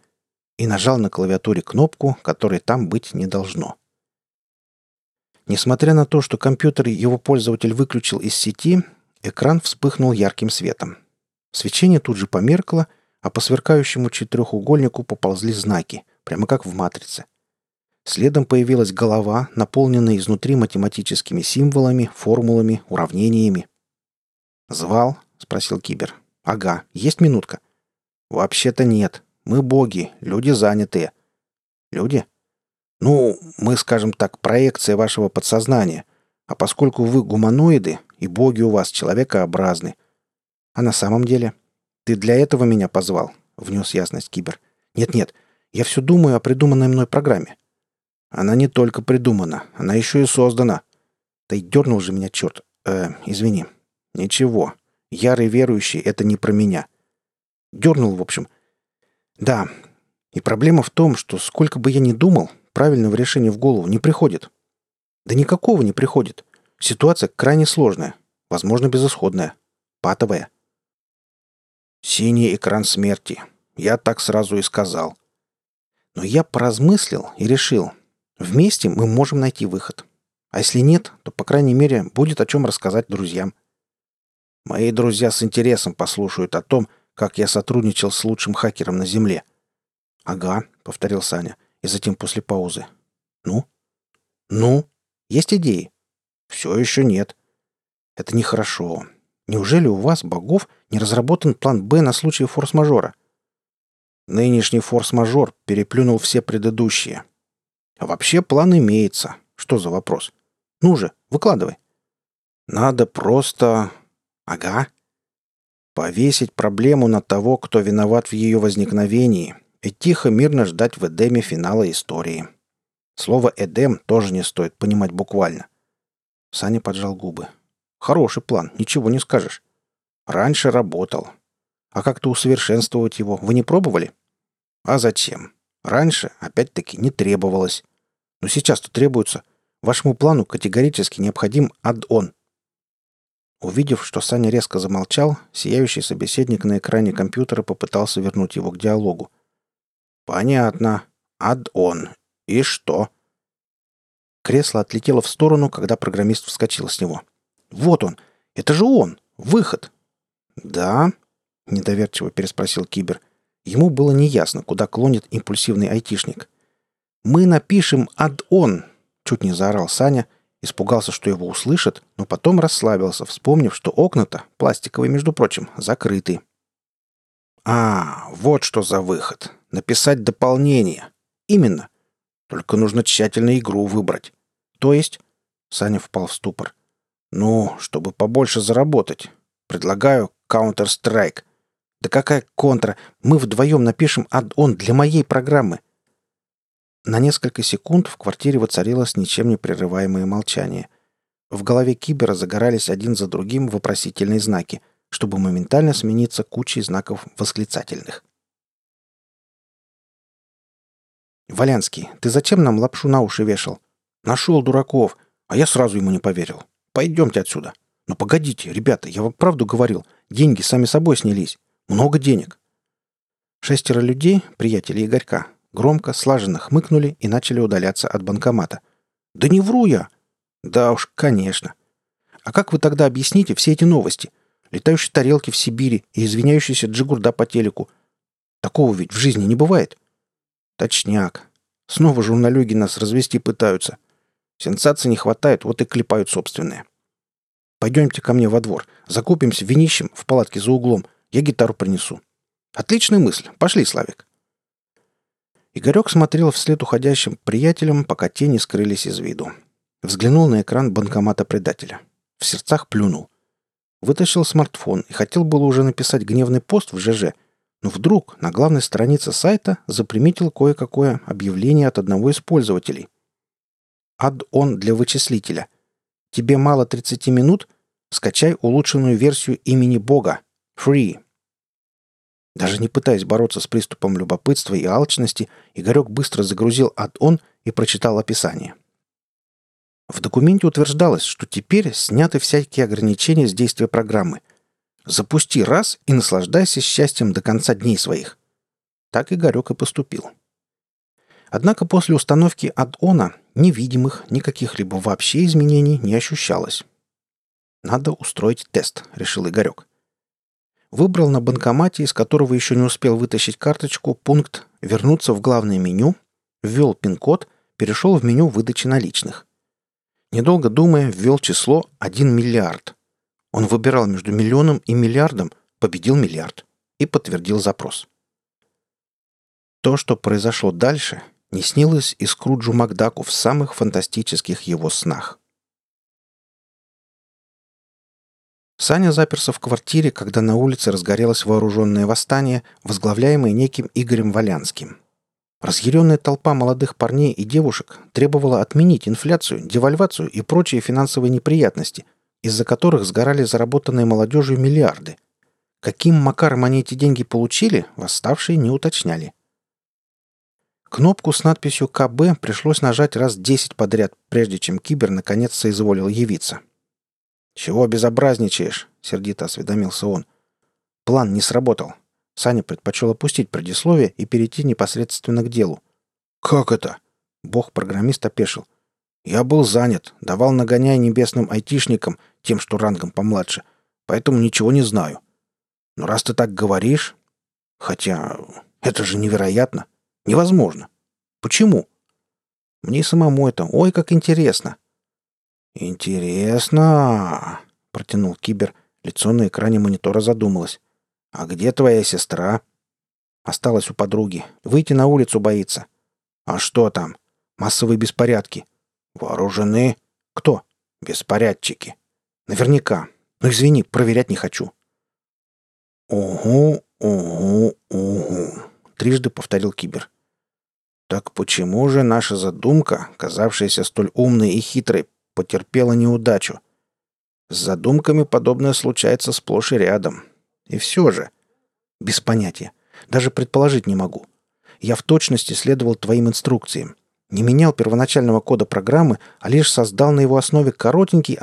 Speaker 1: и нажал на клавиатуре кнопку, которой там быть не должно. Несмотря на то, что компьютер его пользователь выключил из сети, экран вспыхнул ярким светом. Свечение тут же померкло, а по сверкающему четырехугольнику поползли знаки, прямо как в матрице. Следом появилась голова, наполненная изнутри математическими символами, формулами, уравнениями. «Звал?» — спросил Кибер. «Ага, есть минутка?» «Вообще-то нет. Мы боги, люди занятые». «Люди?» «Ну, мы, скажем так, проекция вашего подсознания. А поскольку вы гуманоиды, и боги у вас человекообразны. А на самом деле? Ты для этого меня позвал?» — внес ясность Кибер. «Нет-нет, я все думаю о придуманной мной программе. Она не только придумана, она еще и создана. Да и дернул же меня черт. Э, извини. Ничего. Ярый верующий — это не про меня. Дернул, в общем. Да. И проблема в том, что сколько бы я ни думал, правильного решения в голову не приходит. Да никакого не приходит. Ситуация крайне сложная. Возможно, безысходная. Патовая. Синий экран смерти. Я так сразу и сказал. Но я поразмыслил и решил, Вместе мы можем найти выход. А если нет, то, по крайней мере, будет о чем рассказать друзьям. Мои друзья с интересом послушают о том, как я сотрудничал с лучшим хакером на Земле. «Ага», — повторил Саня, и затем после паузы. «Ну?» «Ну? Есть идеи?» «Все еще нет». «Это нехорошо. Неужели у вас, богов, не разработан план «Б» на случай форс-мажора?» Нынешний форс-мажор переплюнул все предыдущие. А вообще план имеется. Что за вопрос? Ну же, выкладывай. Надо просто... Ага. Повесить проблему на того, кто виноват в ее возникновении, и тихо мирно ждать в Эдеме финала истории. Слово «Эдем» тоже не стоит понимать буквально. Саня поджал губы. Хороший план, ничего не скажешь. Раньше работал. А как-то усовершенствовать его вы не пробовали? А зачем? Раньше, опять-таки, не требовалось. Но сейчас-то требуется. Вашему плану категорически необходим аддон. Увидев, что Саня резко замолчал, сияющий собеседник на экране компьютера попытался вернуть его к диалогу. «Понятно. Аддон. И что?» Кресло отлетело в сторону, когда программист вскочил с него. «Вот он! Это же он! Выход!» «Да?» — недоверчиво переспросил Кибер — Ему было неясно, куда клонит импульсивный айтишник. «Мы напишем аддон!» — чуть не заорал Саня, испугался, что его услышат, но потом расслабился, вспомнив, что окна-то, пластиковые, между прочим, закрыты. «А, вот что за выход. Написать дополнение. Именно. Только нужно тщательно игру выбрать. То есть...» Саня впал в ступор. «Ну, чтобы побольше заработать. Предлагаю Counter-Strike. Да какая контра? Мы вдвоем напишем аддон для моей программы. На несколько секунд в квартире воцарилось ничем не прерываемое молчание. В голове Кибера загорались один за другим вопросительные знаки, чтобы моментально смениться кучей знаков восклицательных. «Валянский, ты зачем нам лапшу на уши вешал? Нашел дураков, а я сразу ему не поверил. Пойдемте отсюда. Но погодите, ребята, я вам правду говорил, деньги сами собой снялись. Много денег. Шестеро людей, приятели Игорька, громко, слаженно хмыкнули и начали удаляться от банкомата. «Да не вру я!» «Да уж, конечно. А как вы тогда объясните все эти новости? Летающие тарелки в Сибири и извиняющийся Джигурда по телеку. Такого ведь в жизни не бывает». «Точняк. Снова журналюги нас развести пытаются. Сенсаций не хватает, вот и клепают собственные. Пойдемте ко мне во двор. Закупимся винищем в палатке за углом я гитару принесу. Отличная мысль. Пошли, Славик. Игорек смотрел вслед уходящим приятелям, пока те не скрылись из виду. Взглянул на экран банкомата предателя. В сердцах плюнул. Вытащил смартфон и хотел было уже написать гневный пост в ЖЖ, но вдруг на главной странице сайта заприметил кое-какое объявление от одного из пользователей. Ад-он для вычислителя. Тебе мало 30 минут? Скачай улучшенную версию имени Бога. Free. Даже не пытаясь бороться с приступом любопытства и алчности, Игорек быстро загрузил аддон и прочитал описание. В документе утверждалось, что теперь сняты всякие ограничения с действия программы. Запусти раз и наслаждайся счастьем до конца дней своих. Так Игорек и поступил. Однако после установки аддона невидимых, никаких либо вообще изменений не ощущалось. «Надо устроить тест», — решил Игорек. Выбрал на банкомате, из которого еще не успел вытащить карточку, пункт «Вернуться в главное меню», ввел пин-код, перешел в меню выдачи наличных. Недолго думая, ввел число 1 миллиард. Он выбирал между миллионом и миллиардом, победил миллиард и подтвердил запрос. То, что произошло дальше, не снилось и Скруджу Макдаку в самых фантастических его снах. Саня заперся в квартире, когда на улице разгорелось вооруженное восстание, возглавляемое неким Игорем Валянским. Разъяренная толпа молодых парней и девушек требовала отменить инфляцию, девальвацию и прочие финансовые неприятности, из-за которых сгорали заработанные молодежью миллиарды. Каким макаром они эти деньги получили, восставшие не уточняли. Кнопку с надписью «КБ» пришлось нажать раз десять подряд, прежде чем Кибер наконец соизволил явиться. «Чего безобразничаешь?» — сердито осведомился он. План не сработал. Саня предпочел опустить предисловие и перейти непосредственно к делу. «Как это?» Бог-программист опешил. «Я был занят, давал нагоняй небесным айтишникам, тем, что рангом помладше, поэтому ничего не знаю. Но раз ты так говоришь... Хотя это же невероятно. Невозможно. Почему? Мне самому это, ой, как интересно. Интересно, протянул Кибер. Лицо на экране монитора задумалось. А где твоя сестра? Осталась у подруги. Выйти на улицу боится. А что там? Массовые беспорядки. Вооружены? Кто? Беспорядчики. Наверняка. Но извини, проверять не хочу. Угу, угу, угу. Трижды повторил Кибер. Так почему же наша задумка, казавшаяся столь умной и хитрой, потерпела неудачу? С задумками подобное случается сплошь и рядом. И все же... Без понятия. Даже предположить не могу. Я в точности следовал твоим инструкциям. Не менял первоначального кода программы, а лишь создал на его основе коротенький.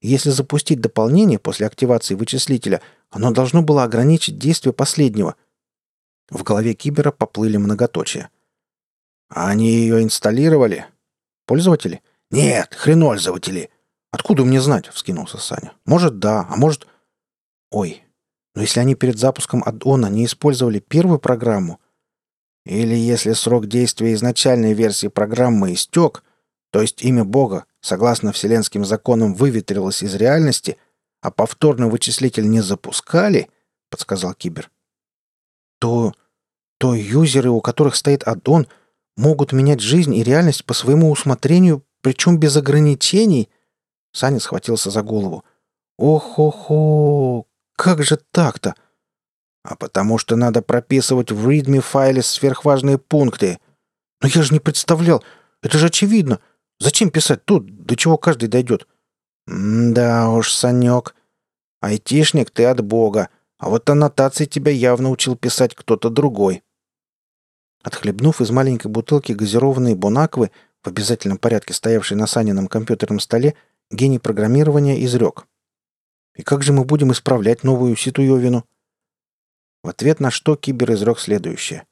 Speaker 1: И если запустить дополнение после активации вычислителя, оно должно было ограничить действие последнего. В голове Кибера поплыли многоточия. А они ее инсталлировали? Пользователи? Нет, хренользователи. Откуда мне знать? Вскинулся Саня. Может, да, а может... Ой, но если они перед запуском аддона не использовали первую программу, или если срок действия изначальной версии программы истек, то есть имя Бога, согласно вселенским законам, выветрилось из реальности, а повторный вычислитель не запускали, подсказал Кибер, то, то юзеры, у которых стоит аддон, могут менять жизнь и реальность по своему усмотрению, причем без ограничений?» Саня схватился за голову. «Ох-хо-хо! Как же так-то?» «А потому что надо прописывать в readme файле сверхважные пункты. Но я же не представлял. Это же очевидно. Зачем писать тут, до чего каждый дойдет?» «Да уж, Санек. Айтишник ты от бога, а вот аннотации тебя явно учил писать кто-то другой». Отхлебнув из маленькой бутылки газированной бонаквы, в обязательном порядке стоявшей на Санином компьютерном столе, гений программирования изрек. «И как же мы будем исправлять новую ситуевину?» В ответ на что Кибер изрек следующее.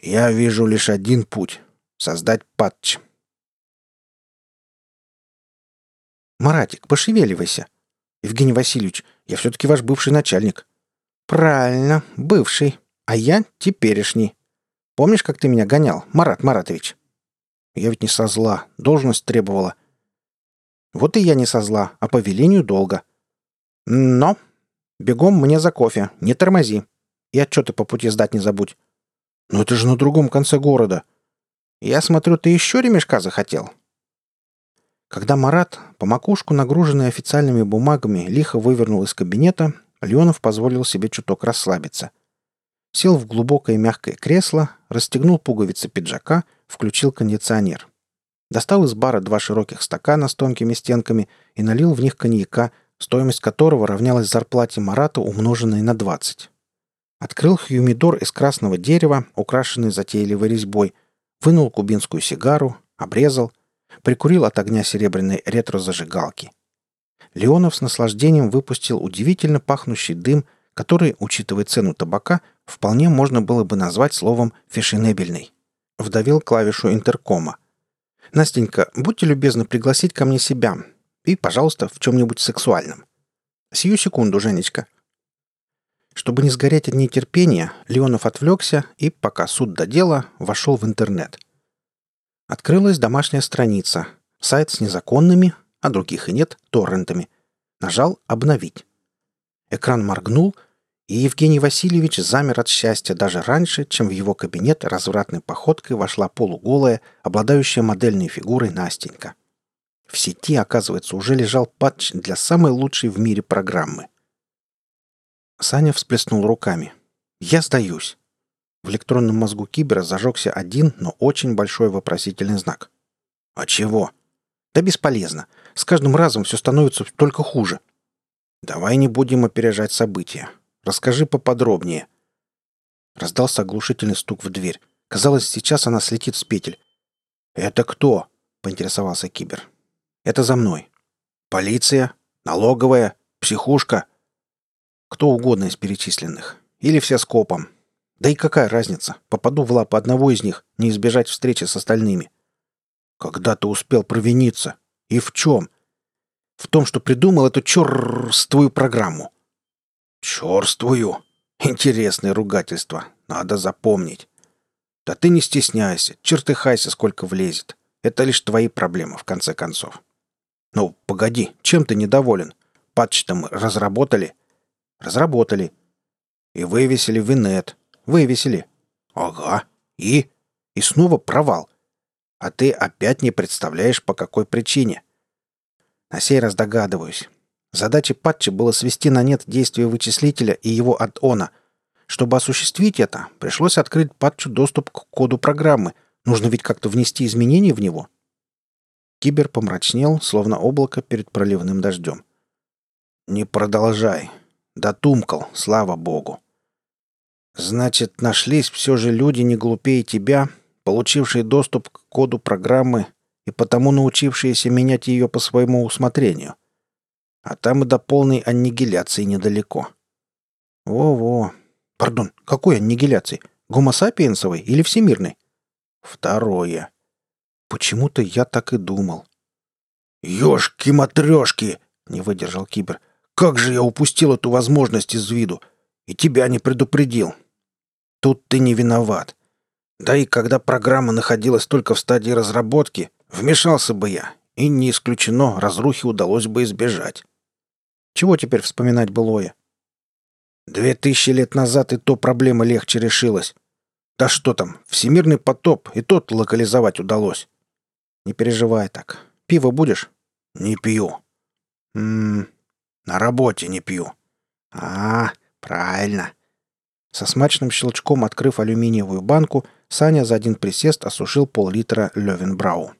Speaker 1: «Я вижу лишь один путь — создать патч». «Маратик, пошевеливайся!» «Евгений Васильевич, я все-таки ваш бывший начальник». «Правильно, бывший, а я теперешний», Помнишь, как ты меня гонял, Марат Маратович?» «Я ведь не со зла. Должность требовала». «Вот и я не со зла, а по велению долго». «Но...» «Бегом мне за кофе. Не тормози. И отчеты по пути сдать не забудь». «Но это же на другом конце города». «Я смотрю, ты еще ремешка захотел?» Когда Марат, по макушку нагруженный официальными бумагами, лихо вывернул из кабинета, Леонов позволил себе чуток расслабиться – Сел в глубокое мягкое кресло, расстегнул пуговицы пиджака, включил кондиционер. Достал из бара два широких стакана с тонкими стенками и налил в них коньяка, стоимость которого равнялась зарплате Марата, умноженной на 20. Открыл хьюмидор из красного дерева, украшенный затейливой резьбой, вынул кубинскую сигару, обрезал, прикурил от огня серебряной ретро-зажигалки. Леонов с наслаждением выпустил удивительно пахнущий дым, который, учитывая цену табака, вполне можно было бы назвать словом «фешенебельный». Вдавил клавишу интеркома. «Настенька, будьте любезны пригласить ко мне себя. И, пожалуйста, в чем-нибудь сексуальном. Сию секунду, Женечка». Чтобы не сгореть от нетерпения, Леонов отвлекся и, пока суд до дела, вошел в интернет. Открылась домашняя страница, сайт с незаконными, а других и нет, торрентами. Нажал «Обновить». Экран моргнул, и Евгений Васильевич замер от счастья даже раньше, чем в его кабинет развратной походкой вошла полуголая, обладающая модельной фигурой Настенька. В сети, оказывается, уже лежал патч для самой лучшей в мире программы. Саня всплеснул руками. «Я сдаюсь». В электронном мозгу кибера зажегся один, но очень большой вопросительный знак. «А чего?» «Да бесполезно. С каждым разом все становится только хуже». «Давай не будем опережать события. Расскажи поподробнее». Раздался оглушительный стук в дверь. Казалось, сейчас она слетит с петель. «Это кто?» — поинтересовался Кибер. «Это за мной». «Полиция? Налоговая? Психушка?» «Кто угодно из перечисленных. Или все скопом. Да и какая разница? Попаду в лапы одного из них, не избежать встречи с остальными». «Когда ты успел провиниться? И в чем?» «В том, что придумал эту черствую программу». «Черствую? Интересное ругательство. Надо запомнить. Да ты не стесняйся, чертыхайся, сколько влезет. Это лишь твои проблемы, в конце концов. Ну, погоди, чем ты недоволен? Патч-то мы разработали? Разработали. И вывесили в инет. Вывесили. Ага. И? И снова провал. А ты опять не представляешь, по какой причине. На сей раз догадываюсь. Задачей патча было свести на нет действие вычислителя и его аддона. Чтобы осуществить это, пришлось открыть патчу доступ к коду программы. Нужно ведь как-то внести изменения в него. Кибер помрачнел, словно облако перед проливным дождем. «Не продолжай. Дотумкал, слава богу. Значит, нашлись все же люди не глупее тебя, получившие доступ к коду программы и потому научившиеся менять ее по своему усмотрению. А там и до полной аннигиляции недалеко. Во-во. Пардон, какой аннигиляции? Гомосапиенсовой или всемирной? Второе. Почему-то я так и думал. «Ешки-матрешки!» — не выдержал Кибер. «Как же я упустил эту возможность из виду! И тебя не предупредил! Тут ты не виноват. Да и когда программа находилась только в стадии разработки, вмешался бы я, и не исключено, разрухи удалось бы избежать. Чего теперь вспоминать былое? Две тысячи лет назад и то проблема легче решилась. Да что там, всемирный потоп, и тот локализовать удалось. Не переживай так. Пиво будешь? Не пью. Ммм, на работе не пью. А, правильно. Со смачным щелчком открыв алюминиевую банку, Саня за один присест осушил пол-литра Левенбрау.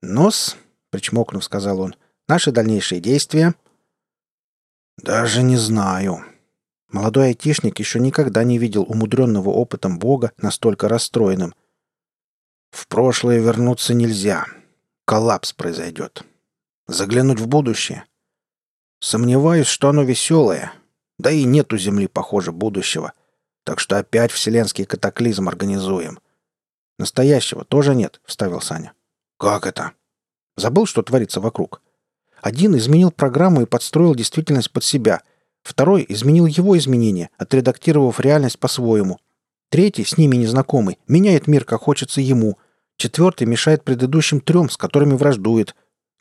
Speaker 1: «Нос», — причмокнув, сказал он, — «наши дальнейшие действия...» «Даже не знаю». Молодой айтишник еще никогда не видел умудренного опытом Бога настолько расстроенным. «В прошлое вернуться нельзя. Коллапс произойдет. Заглянуть в будущее. Сомневаюсь, что оно веселое. Да и нет у Земли, похоже, будущего. Так что опять вселенский катаклизм организуем. Настоящего тоже нет, вставил Саня. Как это? Забыл, что творится вокруг. Один изменил программу и подстроил действительность под себя. Второй изменил его изменения, отредактировав реальность по-своему. Третий, с ними незнакомый, меняет мир, как хочется ему. Четвертый мешает предыдущим трем, с которыми враждует.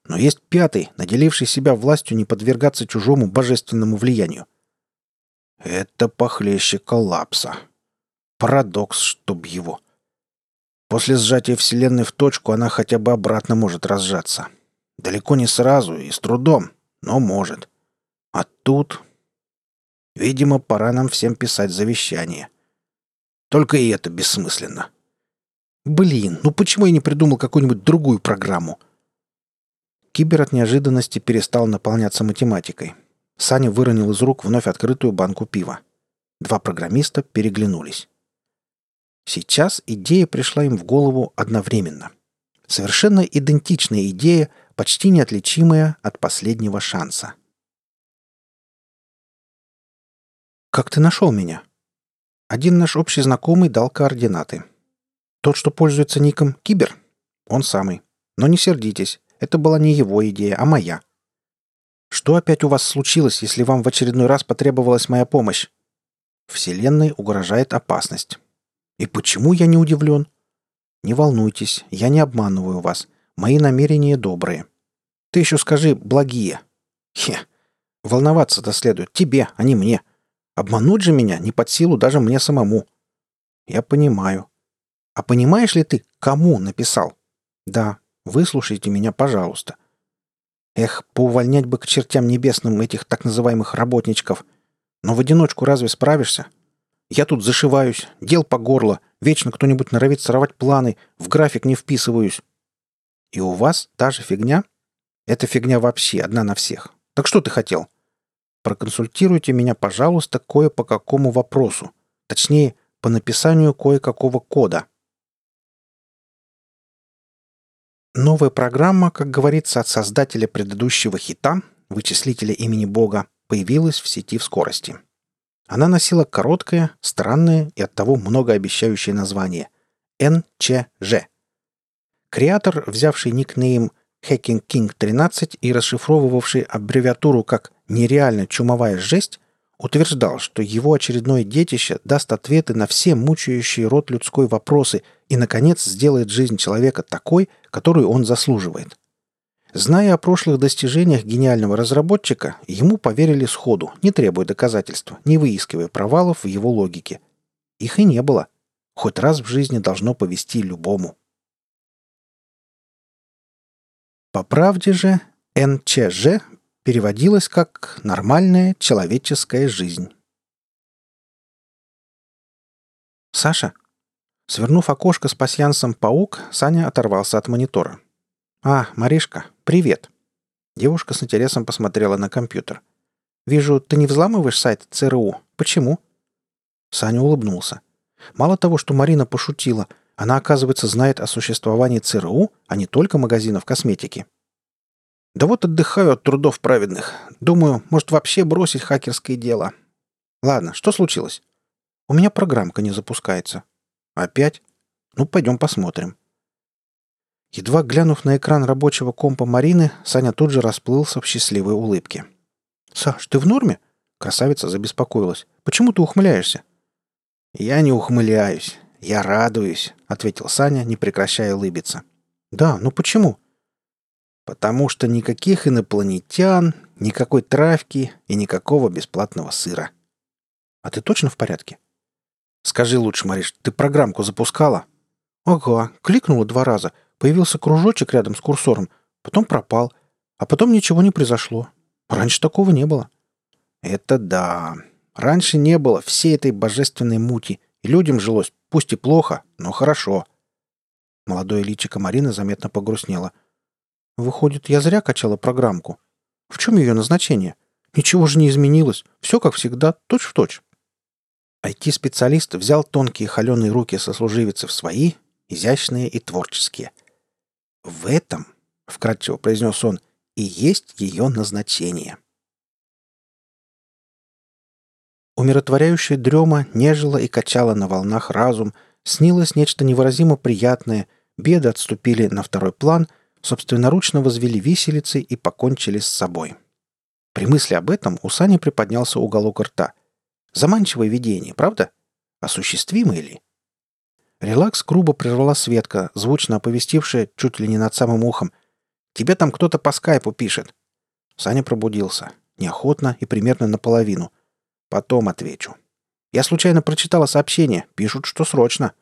Speaker 1: Но есть пятый, наделивший себя властью не подвергаться чужому божественному влиянию. Это похлеще коллапса. Парадокс, чтоб его. После сжатия Вселенной в точку она хотя бы обратно может разжаться. — Далеко не сразу и с трудом, но может. А тут... Видимо, пора нам всем писать завещание. Только и это бессмысленно. Блин, ну почему я не придумал какую-нибудь другую программу? Кибер от неожиданности перестал наполняться математикой. Саня выронил из рук вновь открытую банку пива. Два программиста переглянулись. Сейчас идея пришла им в голову одновременно. Совершенно идентичная идея, почти неотличимая от последнего шанса. «Как ты нашел меня?» Один наш общий знакомый дал координаты. Тот, что пользуется ником Кибер? Он самый. Но не сердитесь, это была не его идея, а моя. Что опять у вас случилось, если вам в очередной раз потребовалась моя помощь? Вселенной угрожает опасность. И почему я не удивлен? Не волнуйтесь, я не обманываю вас. Мои намерения добрые. Ты еще скажи «благие». Хе, волноваться-то следует тебе, а не мне. Обмануть же меня не под силу даже мне самому. Я понимаю. А понимаешь ли ты, кому написал? Да, выслушайте меня, пожалуйста. Эх, поувольнять бы к чертям небесным этих так называемых работничков. Но в одиночку разве справишься? Я тут зашиваюсь, дел по горло, вечно кто-нибудь норовит сорвать планы, в график не вписываюсь. И у вас та же фигня? Эта фигня вообще одна на всех. Так что ты хотел? Проконсультируйте меня, пожалуйста, кое по какому вопросу. Точнее, по написанию кое-какого кода. Новая программа, как говорится, от создателя предыдущего хита, вычислителя имени Бога, появилась в сети в скорости. Она носила короткое, странное и оттого многообещающее название – НЧЖ. Креатор, взявший никнейм Hacking King 13 и расшифровывавший аббревиатуру как «нереально чумовая жесть», утверждал, что его очередное детище даст ответы на все мучающие род людской вопросы и, наконец, сделает жизнь человека такой, которую он заслуживает. Зная о прошлых достижениях гениального разработчика, ему поверили сходу, не требуя доказательства, не выискивая провалов в его логике. Их и не было. Хоть раз в жизни должно повести любому. По правде же, НЧЖ переводилось как «нормальная человеческая жизнь». «Саша?» Свернув окошко с пасьянсом «Паук», Саня оторвался от монитора. «А, Маришка, привет!» Девушка с интересом посмотрела на компьютер. «Вижу, ты не взламываешь сайт ЦРУ. Почему?» Саня улыбнулся. Мало того, что Марина пошутила, она, оказывается, знает о существовании ЦРУ, а не только магазинов косметики. Да вот отдыхаю от трудов праведных. Думаю, может вообще бросить хакерское дело. Ладно, что случилось? У меня программка не запускается. Опять? Ну, пойдем посмотрим. Едва глянув на экран рабочего компа Марины, Саня тут же расплылся в счастливой улыбке. «Саш, ты в норме?» Красавица забеспокоилась. «Почему ты ухмыляешься?» «Я не ухмыляюсь. Я радуюсь», — ответил Саня, не прекращая улыбиться. «Да, ну почему?» Потому что никаких инопланетян, никакой травки и никакого бесплатного сыра. А ты точно в порядке? Скажи лучше, Мариш, ты программку запускала? Ага, кликнула два раза. Появился кружочек рядом с курсором, потом пропал, а потом ничего не произошло. Раньше такого не было. Это да. Раньше не было всей этой божественной мути, и людям жилось, пусть и плохо, но хорошо. Молодое личико Марины заметно погрустнело. Выходит, я зря качала программку. В чем ее назначение? Ничего же не изменилось. Все как всегда, точь-в-точь. IT-специалист взял тонкие холеные руки сослуживицы в свои, изящные и творческие. «В этом, — вкратчиво произнес он, — и есть ее назначение». Умиротворяющая дрема нежила и качала на волнах разум, снилось нечто невыразимо приятное, беды отступили на второй план — собственноручно возвели виселицы и покончили с собой. При мысли об этом у Сани приподнялся уголок рта. Заманчивое видение, правда? Осуществимое ли? Релакс грубо прервала Светка, звучно оповестившая чуть ли не над самым ухом. «Тебе там кто-то по скайпу пишет». Саня пробудился. Неохотно и примерно наполовину. Потом отвечу. Я случайно прочитала сообщение. Пишут, что срочно.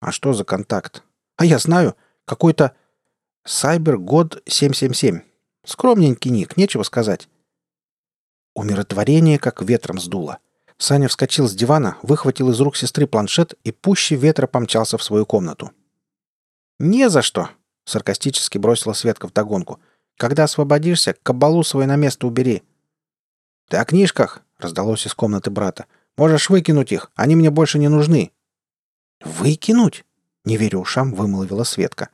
Speaker 1: А что за контакт? А я знаю. Какой-то Сайбер-год 777. Скромненький ник, нечего сказать. Умиротворение как ветром сдуло. Саня вскочил с дивана, выхватил из рук сестры планшет и пуще ветра помчался в свою комнату. «Не за что!» — саркастически бросила Светка в догонку. «Когда освободишься, кабалу свой на место убери». «Ты о книжках?» — раздалось из комнаты брата. «Можешь выкинуть их, они мне больше не нужны». «Выкинуть?» — не веря ушам, вымолвила Светка.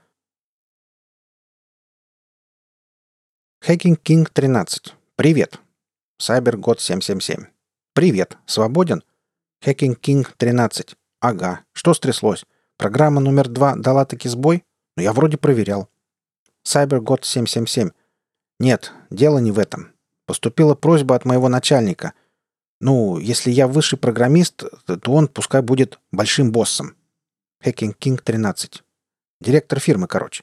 Speaker 1: Hacking King 13. Привет. Cyber God 777. Привет. Свободен? Hacking King 13. Ага. Что стряслось? Программа номер два дала таки сбой? Но я вроде проверял. CyberGod 777. Нет, дело не в этом. Поступила просьба от моего начальника. Ну, если я высший программист, то он пускай будет большим боссом. Hacking King 13. Директор фирмы, короче.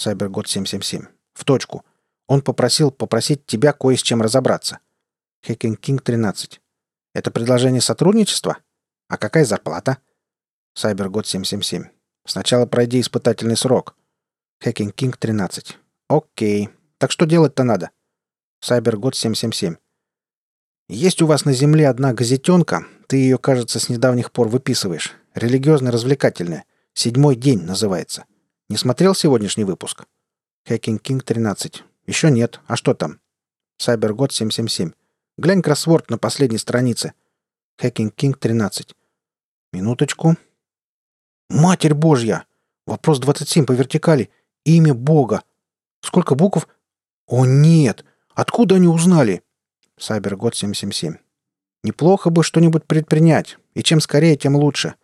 Speaker 1: CyberGod 777. В точку. Он попросил попросить тебя кое с чем разобраться. Hacking King 13. Это предложение сотрудничества? А какая зарплата? CyberGod 777. Сначала пройди испытательный срок. Hacking King 13. Окей. Так что делать-то надо? CyberGod 777. Есть у вас на Земле одна газетенка. Ты ее, кажется, с недавних пор выписываешь. Религиозно-развлекательная. Седьмой день называется. Не смотрел сегодняшний выпуск? Hacking King 13. Еще нет. А что там? CyberGod 777. Глянь кроссворд на последней странице. Hacking King 13. Минуточку. Матерь Божья! Вопрос 27 по вертикали. Имя Бога. Сколько букв? О, нет! Откуда они узнали? CyberGod 777. Неплохо бы что-нибудь предпринять. И чем скорее, тем лучше.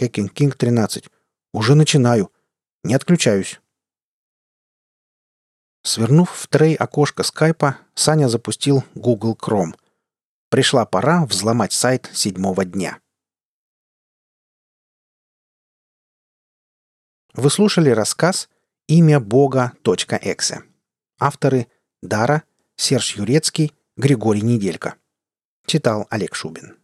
Speaker 1: Hacking King 13. Уже начинаю. Не отключаюсь. Свернув в трей окошко скайпа, Саня запустил Google Chrome. Пришла пора взломать сайт седьмого дня. Вы слушали рассказ «Имя Бога.эксе». Авторы Дара, Серж Юрецкий, Григорий Неделько. Читал Олег Шубин.